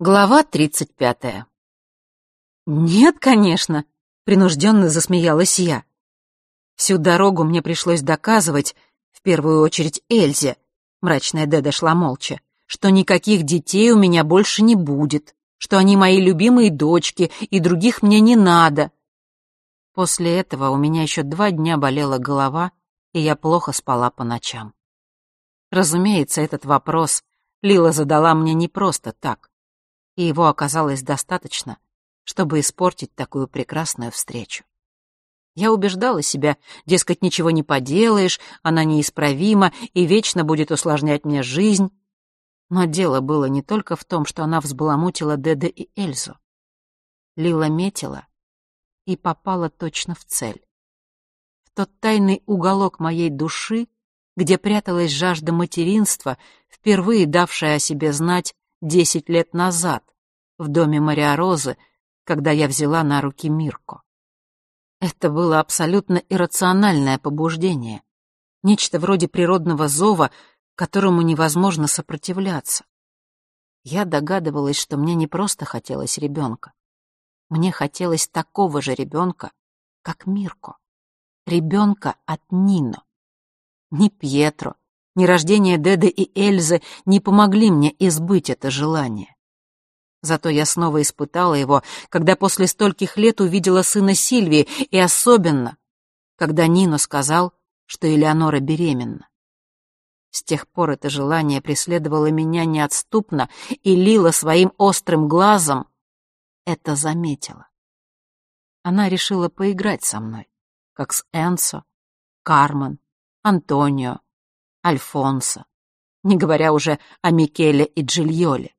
Глава тридцать пятая. «Нет, конечно», — принужденно засмеялась я. Всю дорогу мне пришлось доказывать, в первую очередь Эльзе, мрачная Деда шла молча, что никаких детей у меня больше не будет, что они мои любимые дочки, и других мне не надо. После этого у меня еще два дня болела голова, и я плохо спала по ночам. Разумеется, этот вопрос Лила задала мне не просто так и его оказалось достаточно, чтобы испортить такую прекрасную встречу. Я убеждала себя, дескать, ничего не поделаешь, она неисправима и вечно будет усложнять мне жизнь. Но дело было не только в том, что она взбаламутила Деда и Эльзу. Лила метила и попала точно в цель. В тот тайный уголок моей души, где пряталась жажда материнства, впервые давшая о себе знать десять лет назад, в доме Мариорозы, когда я взяла на руки Мирку. Это было абсолютно иррациональное побуждение, нечто вроде природного зова, которому невозможно сопротивляться. Я догадывалась, что мне не просто хотелось ребенка. Мне хотелось такого же ребенка, как Мирко. Ребенка от Нино. Ни Пьетро, ни рождение Деды и Эльзы не помогли мне избыть это желание. Зато я снова испытала его, когда после стольких лет увидела сына Сильвии, и особенно, когда Нино сказал, что Элеонора беременна. С тех пор это желание преследовало меня неотступно, и Лила своим острым глазом это заметила. Она решила поиграть со мной, как с Энсо, Кармен, Антонио, Альфонсо, не говоря уже о Микеле и Джильоле.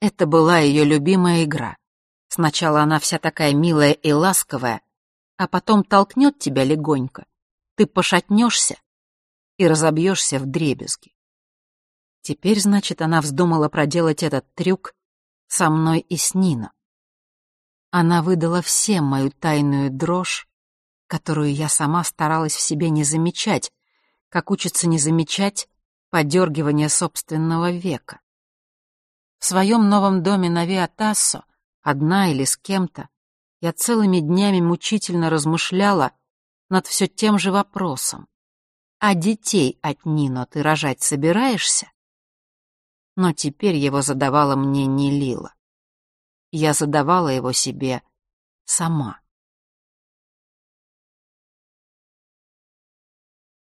Это была ее любимая игра. Сначала она вся такая милая и ласковая, а потом толкнет тебя легонько. Ты пошатнешься и разобьешься в дребезги. Теперь, значит, она вздумала проделать этот трюк со мной и с Нино. Она выдала всем мою тайную дрожь, которую я сама старалась в себе не замечать, как учится не замечать подергивание собственного века. В своем новом доме на Виатассо, одна или с кем-то, я целыми днями мучительно размышляла над все тем же вопросом. А детей от Нино ты рожать собираешься? Но теперь его задавала мне не Лила. Я задавала его себе сама.